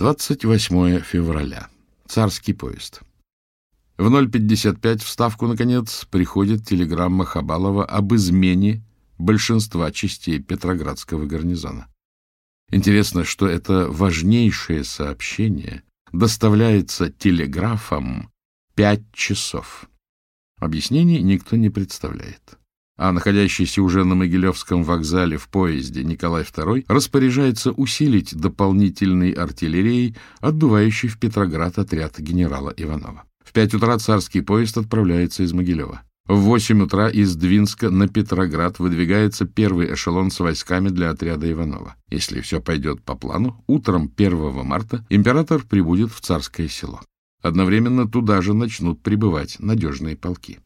28 февраля. Царский поезд. В 0.55 в Ставку, наконец, приходит телеграмма Хабалова об измене большинства частей Петроградского гарнизона. Интересно, что это важнейшее сообщение доставляется телеграфом 5 часов. Объяснений никто не представляет а находящийся уже на Могилевском вокзале в поезде Николай II распоряжается усилить дополнительной артиллерией отбывающий в Петроград отряд генерала Иванова. В 5 утра царский поезд отправляется из Могилева. В 8 утра из Двинска на Петроград выдвигается первый эшелон с войсками для отряда Иванова. Если все пойдет по плану, утром 1 марта император прибудет в Царское село. Одновременно туда же начнут прибывать надежные полки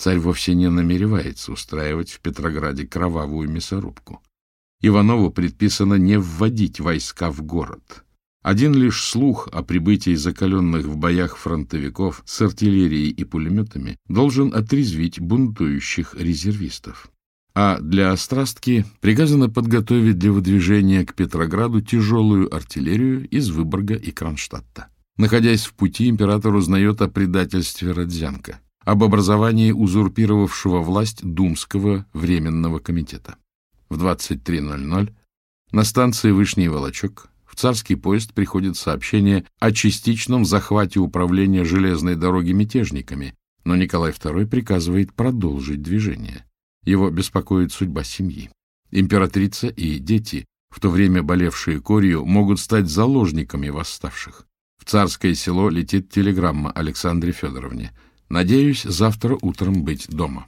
царь вовсе не намеревается устраивать в Петрограде кровавую мясорубку. Иванову предписано не вводить войска в город. Один лишь слух о прибытии закаленных в боях фронтовиков с артиллерией и пулеметами должен отрезвить бунтующих резервистов. А для острастки приказано подготовить для выдвижения к Петрограду тяжелую артиллерию из Выборга и Кронштадта. Находясь в пути, император узнает о предательстве Родзянко об образовании узурпировавшего власть Думского Временного комитета. В 23.00 на станции Вышний Волочок в царский поезд приходит сообщение о частичном захвате управления железной дороги мятежниками, но Николай II приказывает продолжить движение. Его беспокоит судьба семьи. Императрица и дети, в то время болевшие корью, могут стать заложниками восставших. В царское село летит телеграмма Александре Федоровне – Надеюсь, завтра утром быть дома.